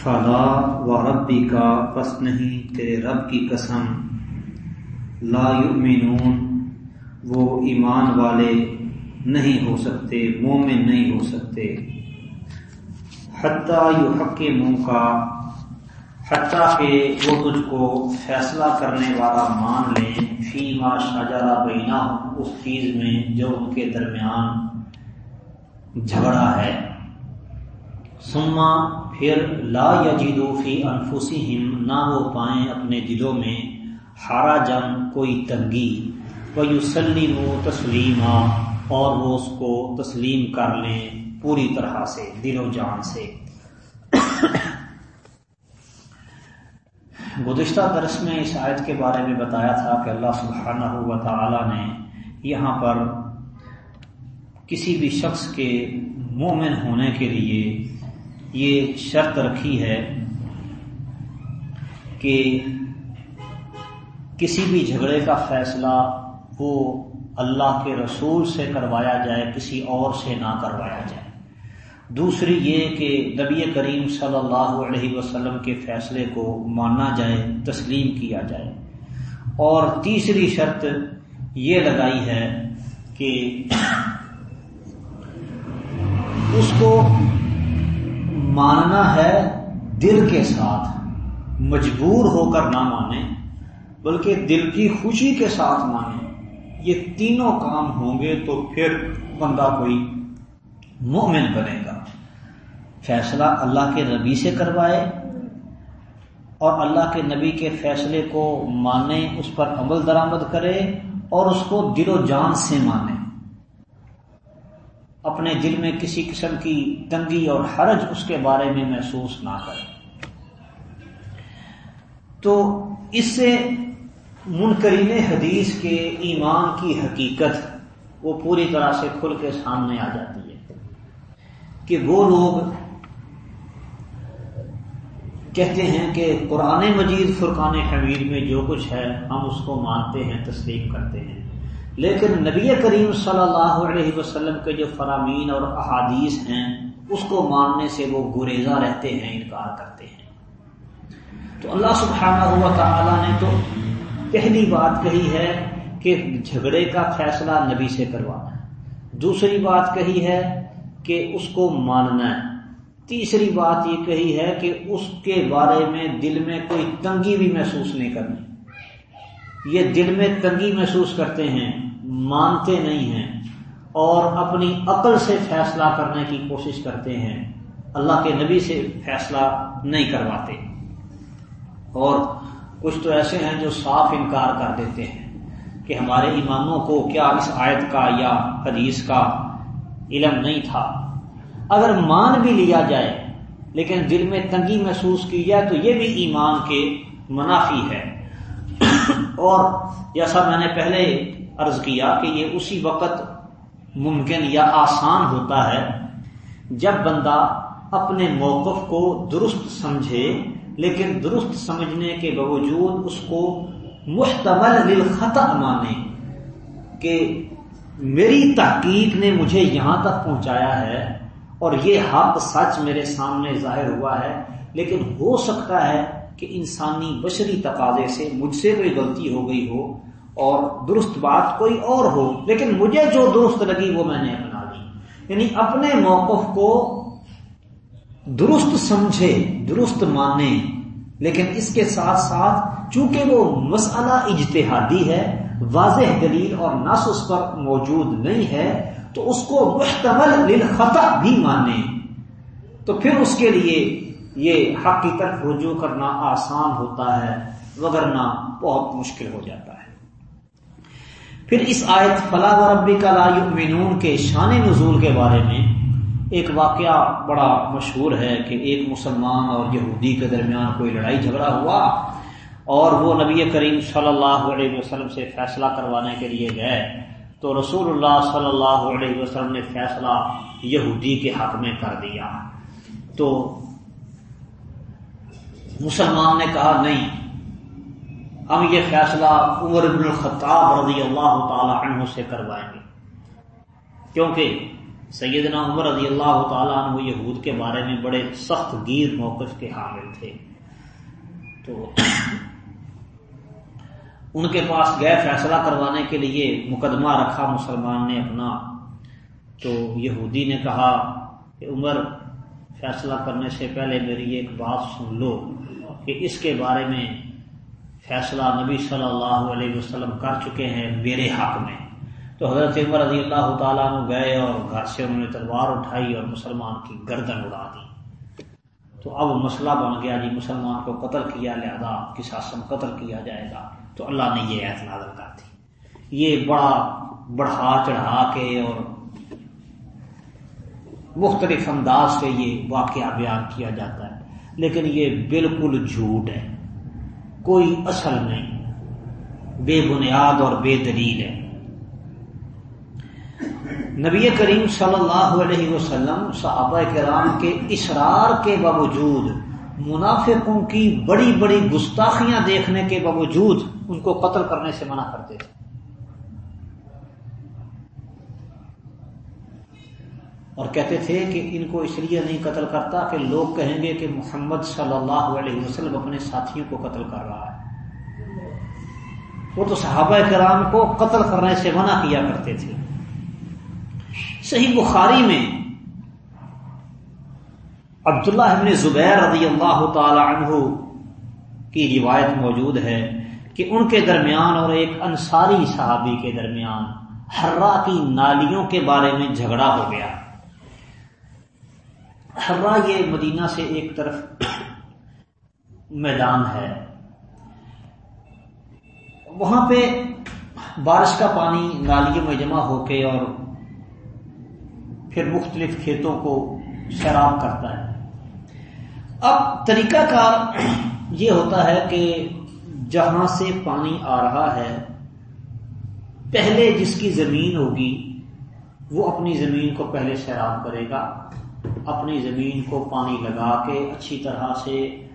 فلا و ربی کا پس نہیں تیرے رب کی قسم۔ لا یؤمنون، وہ ایمان والے نہیں ہو سکتے، مومن نہیں ہو سکتے۔ حتیٰ یو حق کے منہ کا حتیٰ کہ وہ تجھ کو فیصلہ کرنے والا مان لیں۔ فی ما شاجرہ بینا اس چیز میں جو ان کے درمیان جھگڑا ہے۔ سما پھر لا یجیدو فی انفسہم نہ وہ پائیں اپنے دلوں میں ہارا جن کوئی تنگی وہ یوسلیم و تسلیمہ اور وہ اس کو تسلیم کر لیں پوری طرح سے، دل و جان سے۔ گزشتہ درس میں اس آیت کے بارے میں بتایا تھا کہ اللہ سبحانہ و تعالی نے یہاں پر کسی بھی شخص کے مومن ہونے کے لیے یہ شرط رکھی ہے کہ کسی بھی جھگڑے کا فیصلہ وہ اللہ کے رسول سے کروایا جائے، کسی اور سے نہ کروایا جائے۔ دوسری یہ کہ نبی کریم صلی اللہ علیہ وسلم کے فیصلے کو مانا جائے، تسلیم کیا جائے۔ اور تیسری شرط یہ لگائی ہے کہ اس کو ماننا ہے دل کے ساتھ، مجبور ہو کر نہ مانے، بلکہ دل کی خوشی کے ساتھ مانے۔ یہ تینوں کام ہوں گے تو پھر بندہ کوئی مومن بنے گا۔ فیصلہ اللہ کے نبی سے کروائے اور اللہ کے نبی کے فیصلے کو مانے اس پر عمل درآمد کرے اور اس کو دل و جان سے مانے۔ اپنے دل میں کسی قسم کی تنگی اور حرج اس کے بارے میں محسوس نہ کرے تو اس سے منکرین حدیث کے ایمان کی حقیقت وہ پوری طرح سے کھل کے سامنے آ جاتی ہے کہ وہ لوگ کہتے ہیں کہ قرآن مجید فرقان حمید میں جو کچھ ہے ہم اس کو مانتے ہیں تسلیم کرتے ہیں۔ لیکن نبی کریم صلی اللہ علیہ وسلم کے جو فرامین اور احادیث ہیں، اس کو ماننے سے وہ گریزہ رہتے ہیں، انکار کرتے ہیں۔ تو اللہ سبحانہ ہوا تعالیٰ نے تو پہلی بات کہی ہے کہ جھگڑے کا فیصلہ نبی سے کروانا ہے۔ دوسری بات کہی ہے کہ اس کو ماننا ہے۔ تیسری بات یہ کہی ہے کہ اس کے بارے میں دل میں کوئی تنگی بھی محسوس نہیں کرنی۔ یہ دل میں تنگی محسوس کرتے ہیں، مانتے نہیں ہیں، اور اپنی عقل سے فیصلہ کرنے کی کوشش کرتے ہیں۔ اللہ کے نبی سے فیصلہ نہیں کرواتے۔ اور کچھ تو ایسے ہیں جو صاف انکار کر دیتے ہیں کہ ہمارے اماموں کو کیا اس آیت کا یا حدیث کا علم نہیں تھا۔ اگر مان بھی لیا جائے، لیکن دل میں تنگی محسوس کی جائے تو یہ بھی ایمان کے منافی ہے۔ اور جیسا میں نے پہلے عرض کیا کہ یہ اسی وقت ممکن یا آسان ہوتا ہے جب بندہ اپنے موقف کو درست سمجھے، لیکن درست سمجھنے کے باوجود اس کو محتمل للخطا مانے کہ میری تحقیق نے مجھے یہاں تک پہنچایا ہے اور یہ حق سچ میرے سامنے ظاہر ہوا ہے، لیکن ہو سکتا ہے کہ انسانی بشری تقاضے سے مجھ سے کوئی غلطی ہو گئی ہو اور درست بات کوئی اور ہو، لیکن مجھے جو درست لگی وہ میں نے اپنا لی۔ یعنی اپنے موقف کو درست سمجھے، درست مانے، لیکن اس کے ساتھ ساتھ چونکہ وہ مسئلہ اجتہادی ہے، واضح دلیل اور نس اس پر موجود نہیں ہے، تو اس کو محتمل للخطا بھی مانے۔ تو پھر اس کے لیے یہ حق کی طرف رجوع کرنا آسان ہوتا ہے وگرنا بہت مشکل ہو جاتا ہے۔ پھر اس آیت فلاح و ربی کا لا یؤمنون کے شان نزول کے بارے میں ایک واقعہ بڑا مشہور ہے کہ ایک مسلمان اور یہودی کے درمیان کوئی لڑائی جھگڑا ہوا اور وہ نبی کریم صلی اللہ علیہ وسلم سے فیصلہ کروانے کے لیے گئے۔ تو رسول اللہ صلی اللہ علیہ وسلم نے فیصلہ یہودی کے حق میں کر دیا۔ تو مسلمان نے کہا، نہیں، ہم یہ فیصلہ عمر بن الخطاب رضی اللہ تعالی عنہ سے کروائیں گے. کیونکہ سیدنا عمر رضی اللہ تعالیٰ عنہ یہود کے بارے میں بڑے سخت گیر موقف کے حامل تھے۔ تو ان کے پاس گئے فیصلہ کروانے کے لیے مقدمہ رکھا مسلمان نے اپنا۔ تو یہودی نے کہا کہ عمر فیصلہ کرنے سے پہلے میری ایک بات سن لو کہ اس کے بارے میں فیصلہ نبی صلی اللہ علیہ وسلم کر چکے ہیں میرے حق میں۔ تو حضرت عمر رضی اللہ تعالیٰ نے گئے اور گھر سے انہوں نے تلوار اٹھائی اور مسلمان کی گردن اڑا دی۔ تو اب مسئلہ بن گیا جی مسلمان کو قتل کیا، لہذا کس آسم قتل کیا جائے گا۔ تو اللہ نے یہ اعتناظر کر دی۔ یہ بڑا بڑھا چڑھا کے اور مختلف انداز سے یہ واقعہ بیان کیا جاتا ہے۔ لیکن یہ بالکل جھوٹ ہے۔ کوئی اصل نہیں۔ بے بنیاد اور بے دلیل ہے۔ نبی کریم صلی اللہ علیہ وسلم، صحابہ کرام کے اسرار کے باوجود، منافقوں کی بڑی بڑی گستاخیاں دیکھنے کے باوجود ان کو قتل کرنے سے منع کرتے تھے۔ اور کہتے تھے کہ ان کو اس لیے نہیں قتل کرتا کہ لوگ کہیں گے کہ محمد صلی اللہ علیہ وسلم اپنے ساتھیوں کو قتل کر رہا ہے۔ وہ تو صحابہ کرام کو قتل کرنے سے منع کیا کرتے تھے۔ صحیح بخاری میں عبداللہ ابن زبیر رضی اللہ تعالی عنہ کی روایت موجود ہے کہ ان کے درمیان اور ایک انصاری صحابی کے درمیان ہررا کی نالیوں کے بارے میں جھگڑا ہو گیا۔ ہررا یہ مدینہ سے ایک طرف میدان ہے۔ وہاں پہ بارش کا پانی نالیوں میں جمع ہو کے اور پھر مختلف کھیتوں کو سیراب کرتا ہے۔ اب طریقہ کار یہ ہوتا ہے کہ جہاں سے پانی آ رہا ہے، پہلے جس کی زمین ہوگی، وہ اپنی زمین کو پہلے سیراب کرے گا۔ اپنی زمین کو پانی لگا کے اچھی طرح سے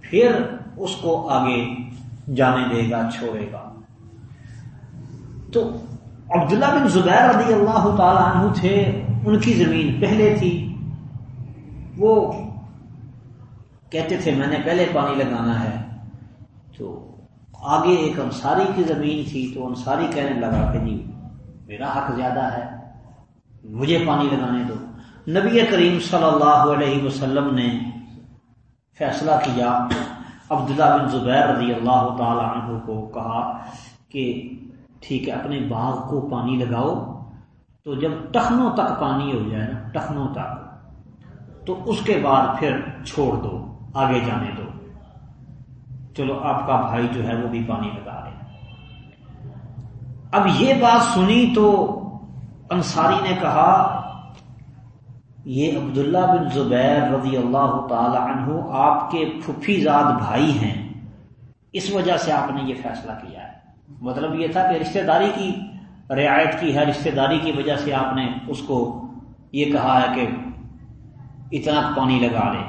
پھر اس کو آگے جانے دے گا، چھوڑے گا۔ تو عبداللہ بن زبیر رضی اللہ تعالی عنہ تھے، ان کی زمین پہلے تھی۔ وہ کہتے تھے، میں نے پہلے پانی لگانا ہے۔ تو آگے ایک انصاری کی زمین تھی، تو انصاری کہنے لگا کہ جی میرا حق زیادہ ہے، مجھے پانی لگانے دو۔ نبی کریم صلی اللہ علیہ وسلم نے فیصلہ کیا، عبداللہ بن زبیر رضی اللہ تعالی عنہ کو کہا کہ ٹھیک ہے، اپنے باغ کو پانی لگاؤ۔ تو جب ٹخنوں تک پانی ہو جائے نا، ٹخنوں تک، تو اس کے بعد پھر چھوڑ دو، آگے جانے دو۔ چلو، آپ کا بھائی جو ہے وہ بھی پانی لگا رہے اب یہ بات سنی تو انصاری نے کہا یہ عبداللہ بن زبیر رضی اللہ تعالی عنہ آپ کے پھپھی زاد بھائی ہیں۔ اس وجہ سے آپ نے یہ فیصلہ کیا ہے۔ مطلب یہ تھا کہ رشتہ داری کی رعایت کی ہے، رشتہ داری کی وجہ سے آپ نے اس کو یہ کہا ہے کہ اتنا پانی لگا لے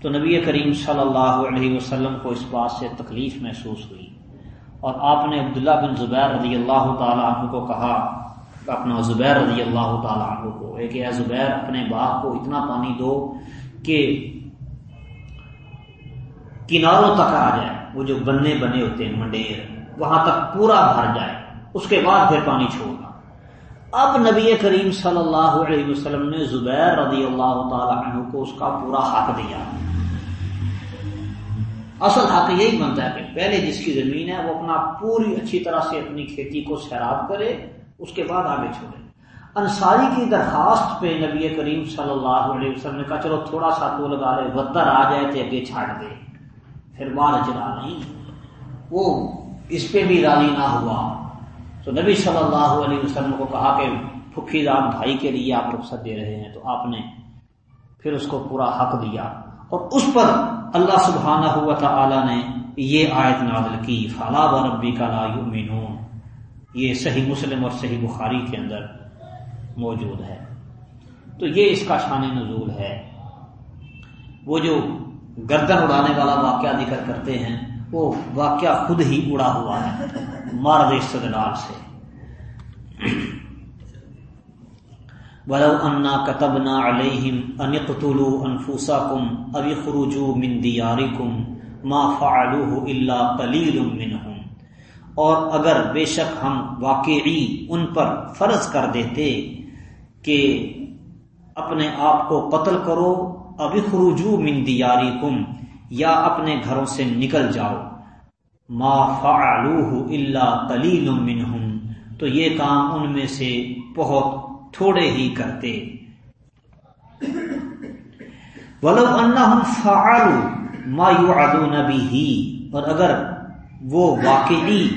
تو نبی کریم صلی اللہ علیہ وسلم کو اس بات سے تکلیف محسوس ہوئی۔ اور آپ نے عبداللہ بن زبیر رضی اللہ تعالی عنہ کو کہا اپنا زبیر رضی اللہ تعالیٰ عنہ کو ایک اے زبیر اپنے باغ کو اتنا پانی دو کہ کناروں تک آ جائے، وہ جو بننے بنے ہوتے ہیں، منڈیر، وہاں تک پورا بھر جائے، اس کے بعد پھر پانی چھوڑنا اب نبی کریم صلی اللہ علیہ وسلم نے زبیر رضی اللہ تعالی عنہ کو اس کا پورا حق دیا۔ اصل حق یہی بنتا ہے کہ پہلے جس کی زمین ہے، وہ اپنا پوری اچھی طرح سے اپنی کھیتی کو سیراب کرے اس کے بعد آگے چھوڑے انصاری کی درخواست پہ نبی کریم صلی اللہ علیہ وسلم نے کہا، چلو تھوڑا سا تو لگا لے، بدر آ جائے تو اگے چھاڑ دے۔ پھر بار اجرا نہیں۔ وہ اس پہ بھی راضی نہ ہوا۔ تو نبی صلی اللہ علیہ وسلم کو کہا کہ پھکی رام بھائی کے لیے آپ رخصت دے رہے ہیں۔ تو آپ نے پھر اس کو پورا حق دیا۔ اور اس پر اللہ سبحانہ ہوا تھا نے یہ آیت نازل کی فلا و ربی کا لا یؤمنون یہ صحیح مسلم اور صحیح بخاری کے اندر موجود ہے۔ تو یہ اس کا شان نزول ہے۔ وہ جو گردن اڑانے والا واقعہ ذکر کرتے ہیں، وہ واقعہ خود ہی اڑا ہوا ہے، مارد استدلال سے۔ ولو انا كتبنا عليهم ان يقتلوا انفسكم او يخرجوا من دياركم ما فعلوه الا قليل منهم اور اگر بے شک ہم واقعی ان پر فرض کر دیتے کہ اپنے آپ کو قتل کرو ابھی خروجو من دیارکم یا اپنے گھروں سے نکل جاؤ۔ ما فعلوه الا قلیل منهم تو یہ کام ان میں سے بہت تھوڑے ہی کرتے۔ ولو انہم فعلوا ما يوعدون به۔ اور اگر وہ واقعی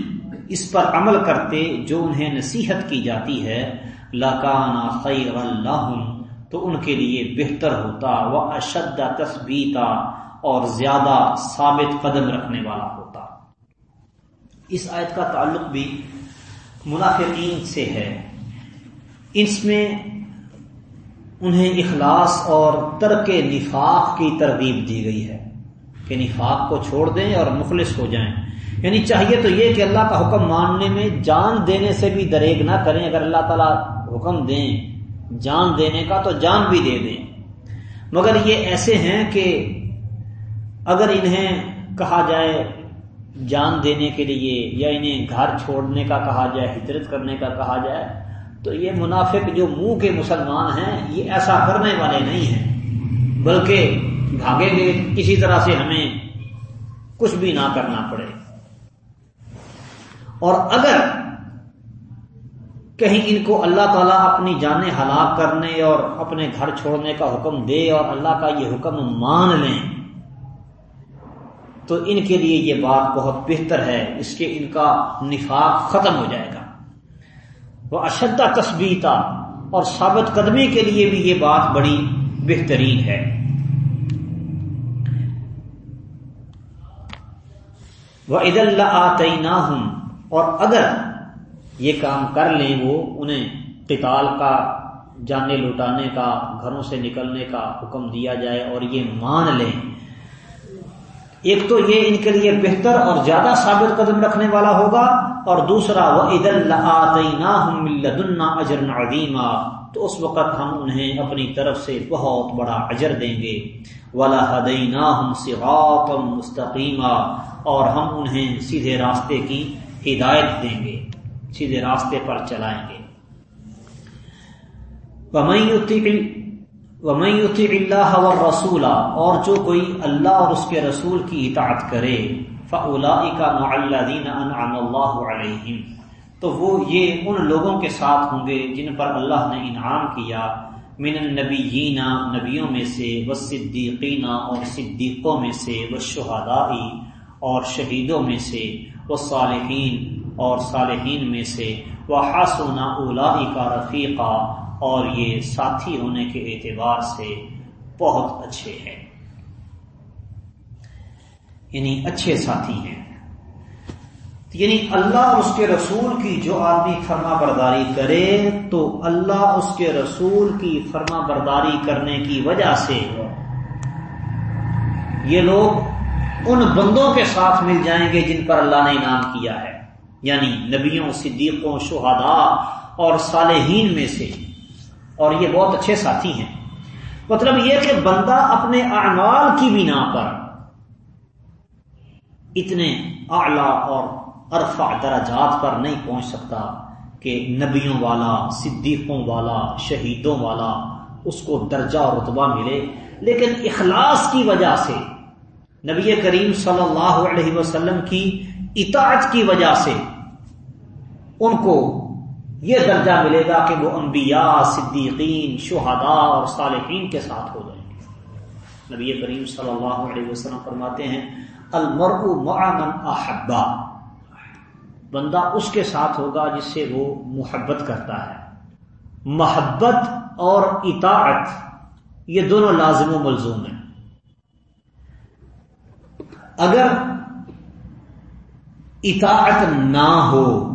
اس پر عمل کرتے جو انہیں نصیحت کی جاتی ہے لکانا خیر لهم، تو ان کے لیے بہتر ہوتا وہ اشد تثبیتا اور زیادہ ثابت قدم رکھنے والا ہوتا۔ اس آیت کا تعلق بھی منافقین سے ہے۔ اس میں انہیں اخلاص اور ترک نفاق کی ترغیب دی گئی ہے۔ یعنی کہ نفاق کو چھوڑ دیں اور مخلص ہو جائیں۔ یعنی چاہیے تو یہ کہ اللہ کا حکم ماننے میں جان دینے سے بھی دریگ نہ کریں۔ اگر اللہ تعالیٰ حکم دیں، جان دینے کا تو جان بھی دے دیں۔ مگر یہ ایسے ہیں کہ اگر انہیں کہا جائے جان دینے کے لیے یا انہیں گھر چھوڑنے کا کہا جائے، ہجرت کرنے کا کہا جائے، تو یہ منافق جو منہ کے مسلمان ہیں، یہ ایسا کرنے والے نہیں ہیں۔ بلکہ بھاگیں گے کسی طرح سے ہمیں کچھ بھی نہ کرنا پڑے۔ اور اگر کہیں ان کو اللہ تعالیٰ اپنی جانیں ہلاک کرنے اور اپنے گھر چھوڑنے کا حکم دے اور اللہ کا یہ حکم مان لیں، تو ان کے لیے یہ بات بہت بہتر ہے، اس کے ان کا نفاق ختم ہو جائے گا۔ وہ اشدہ تصبیتا اور ثابت قدمی کے لیے بھی یہ بات بڑی بہترین ہے۔ وہ عید اللہ آتے اور اگر یہ کام کر لیں وہ انہیں قتال کا جانے لوٹانے کا، گھروں سے نکلنے کا حکم دیا جائے اور یہ مان لیں۔ ایک تو یہ ان کے لیے بہتر اور زیادہ ثابت قدم رکھنے والا ہوگا اور دوسرا وہ عید اللہ اجر عظیمہ تو اس وقت ہم انہیں اپنی طرف سے بہت بڑا اجر دیں گے۔ ولا ہم مستقیمہ اور ہم انہیں سیدھے راستے کی ہدایت دیں گے، سیدھے راستے پر چلائیں گے۔ ومتی اللہ و رسولہ اور جو کوئی اللہ اور اس کے رسول کی اطاعت کرے فلا کا معلدین انعام اللہ علیہم تو وہ یہ ان لوگوں کے ساتھ ہوں گے جن پر اللہ نے انعام کیا من النبیین، نبیوں میں سے و صدیقینہ اور صدیقوں میں سے و شہدائی اور شہیدوں میں سے وہ صالحین اور صالحین میں سے وہ حاصل اولا کا رفیقہ اور یہ ساتھی ہونے کے اعتبار سے بہت اچھے ہیں۔ یعنی اچھے ساتھی ہیں۔ یعنی اللہ اور اس کے رسول کی جو آدمی فرما برداری کرے تو اللہ اس کے رسول کی فرما برداری کرنے کی وجہ سے یہ لوگ ان بندوں کے ساتھ مل جائیں گے جن پر اللہ نے انعام کیا ہے۔ یعنی نبیوں، صدیقوں، شہداء اور صالحین میں سے۔ اور یہ بہت اچھے ساتھی ہیں۔ مطلب یہ کہ بندہ اپنے اعمال کی بنا پر اتنے اعلی اور عرفہ درجات پر نہیں پہنچ سکتا کہ نبیوں والا، صدیقوں والا، شہیدوں والا اس کو درجہ اور رتبہ ملے۔ لیکن اخلاص کی وجہ سے، نبی کریم صلی اللہ علیہ وسلم کی اطاعت کی وجہ سے ان کو یہ درجہ ملے گا کہ وہ انبیاء، صدیقین، شہداء اور صالحین کے ساتھ ہو جائیں گے۔ نبی کریم صلی اللہ علیہ وسلم فرماتے ہیں، المرء مع من احبا بندہ اس کے ساتھ ہوگا جس سے وہ محبت کرتا ہے۔ محبت اور اطاعت، یہ دونوں لازم و ملزوم ہیں۔ اگر اطاعت نہ ہو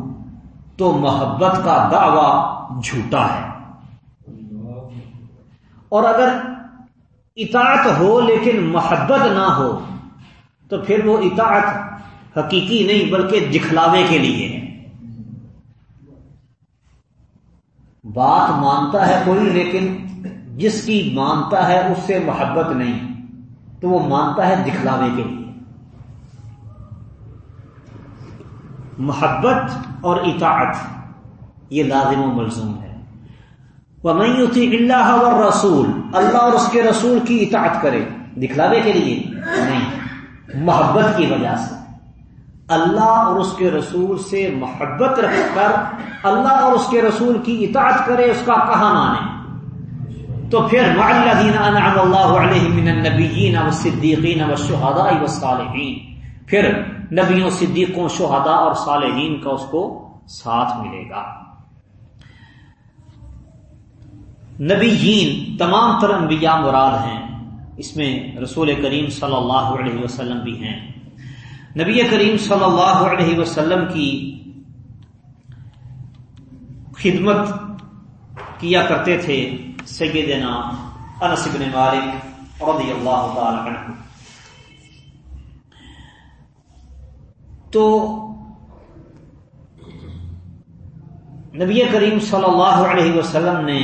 تو محبت کا دعوی جھوٹا ہے۔ اور اگر اطاعت ہو لیکن محبت نہ ہو تو پھر وہ اطاعت حقیقی نہیں بلکہ دکھلاوے کے لیے۔ ہے بات مانتا ہے کوئی لیکن جس کی مانتا ہے اس سے محبت نہیں، تو وہ مانتا ہے دکھلاوے کے لیے۔ محبت اور اطاعت، یہ لازم و ملزوم ہے۔ وہ اللہ اور رسول اللہ اور اس کے رسول کی اطاعت کرے۔ دکھلاوے کے لیے نہیں، محبت کی وجہ سے۔ اللہ اور اس کے رسول سے محبت رکھ کر اللہ اور اس کے رسول کی اطاعت کرے، اس کا کہا مانے تو پھر انعم اللہ علیہ من النبیین والصدیقین والشہداء والصالحین، پھر نبیوں، صدیقوں، شہداء اور صالحین کا اس کو ساتھ ملے گا۔ نبیین، تمام تر انبیاء مراد ہیں۔ اس میں رسول کریم صلی اللہ علیہ وسلم بھی ہیں۔ نبی کریم صلی اللہ علیہ وسلم کی خدمت کیا کرتے تھے سیدنا انس بن مالک رضی اللہ تعالی عنہ۔ تو نبی کریم صلی اللہ علیہ وسلم نے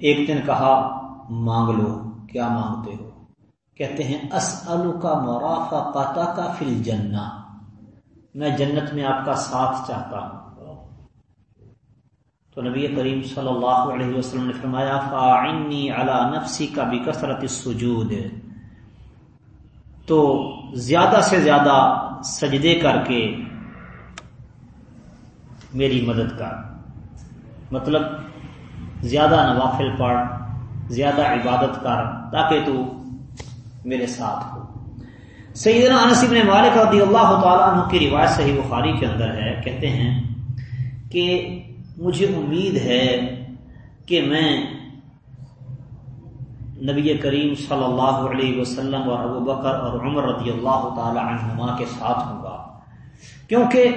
ایک دن کہا، مانگ لو، کیا مانگتے ہو؟ کہتے ہیں اسلو کا مرافا پاتا کا فل جنا میں جنت میں آپ کا ساتھ چاہتا ہوں۔ تو نبی کریم صلی اللہ علیہ وسلم نے فرمایا، فاعنی علی نفسی کا بھی کثرت سجود تو زیادہ سے زیادہ سجدے کر کے میری مدد کر۔ مطلب زیادہ نوافل پڑھ، زیادہ عبادت کر، تاکہ تو میرے ساتھ ہو۔ سیدنا انس بن مالک رضی اللہ تعالیٰ عنہ کی روایت صحیح بخاری کے اندر ہے، کہتے ہیں کہ مجھے امید ہے کہ میں نبی کریم صلی اللہ علیہ وسلم اور ابو بکر اور عمر رضی اللہ تعالی عنہما کے ساتھ ہوں گا۔ کیونکہ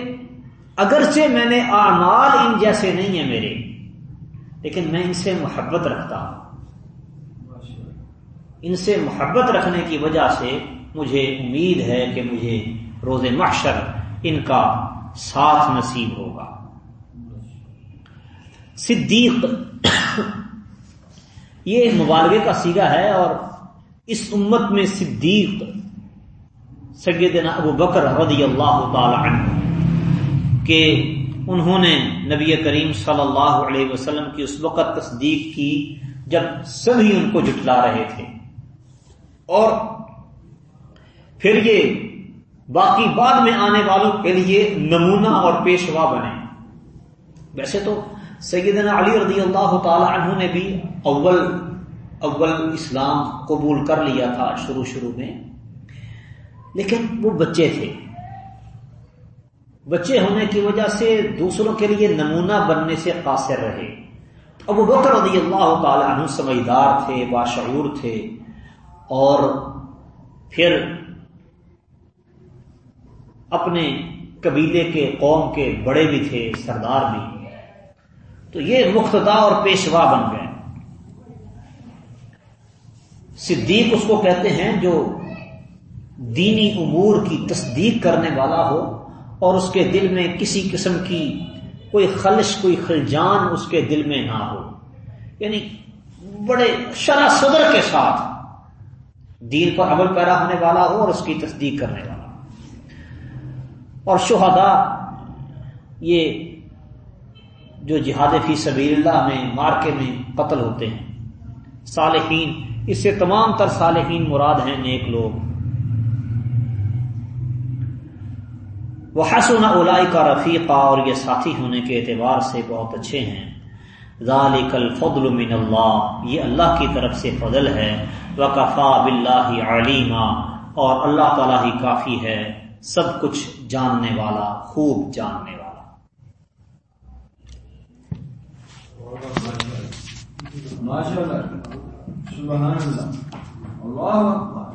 اگرچہ میں نے اعمال ان جیسے نہیں ہیں میرے، لیکن میں ان سے محبت رکھتا ہوں۔ ان سے محبت رکھنے کی وجہ سے مجھے امید ہے کہ مجھے روز محشر ان کا ساتھ نصیب ہوگا۔ صدیق، یہ مبالغے کا سیگا ہے اور اس امت میں صدیق سیدنا ابو بکر رضی اللہ تعالی عنہ کہ انہوں نے نبی کریم صلی اللہ علیہ وسلم کی اس وقت تصدیق کی جب سبھی ان کو جٹلا رہے تھے۔ اور پھر یہ باقی بعد میں آنے والوں کے لیے نمونہ اور پیشوا بنے۔ ویسے تو سیدنا علی رضی اللہ تعالی عنہ نے بھی اول اول اسلام قبول کر لیا تھا شروع شروع میں۔ لیکن وہ بچے تھے۔ بچے ہونے کی وجہ سے دوسروں کے لیے نمونہ بننے سے قاصر رہے۔ ابو بکر رضی اللہ تعالی عنہ سمجھدار تھے، باشعور تھے۔ اور پھر اپنے قبیلے کے قوم کے بڑے بھی تھے، سردار بھی۔ تو یہ مختدا اور پیشوا بن گئے۔ صدیق اس کو کہتے ہیں جو دینی امور کی تصدیق کرنے والا ہو اور اس کے دل میں کسی قسم کی کوئی خلش، کوئی خلجان اس کے دل میں نہ ہو۔ یعنی بڑے شرح صدر کے ساتھ۔ دین پر عمل پیرا ہونے والا ہو اور اس کی تصدیق کرنے والا اور شہدا یہ جو جہاد فی سبیل اللہ میں، مارکے میں قتل ہوتے ہیں۔ صالحین، اس سے تمام تر صالحین مراد ہیں نیک لوگ۔ وہ حسن اولائی کا رفیقہ اور یہ ساتھی ہونے کے اعتبار سے بہت اچھے ہیں۔ ذالک الفضل من اللہ یہ اللہ کی طرف سے فضل ہے۔ وکفا بلّہ علیما، اور اللہ تعالیٰ ہی کافی ہے، سب کچھ جاننے والا، خوب جاننے والا۔ ماشاء اللہ سبحان اللہ اللہ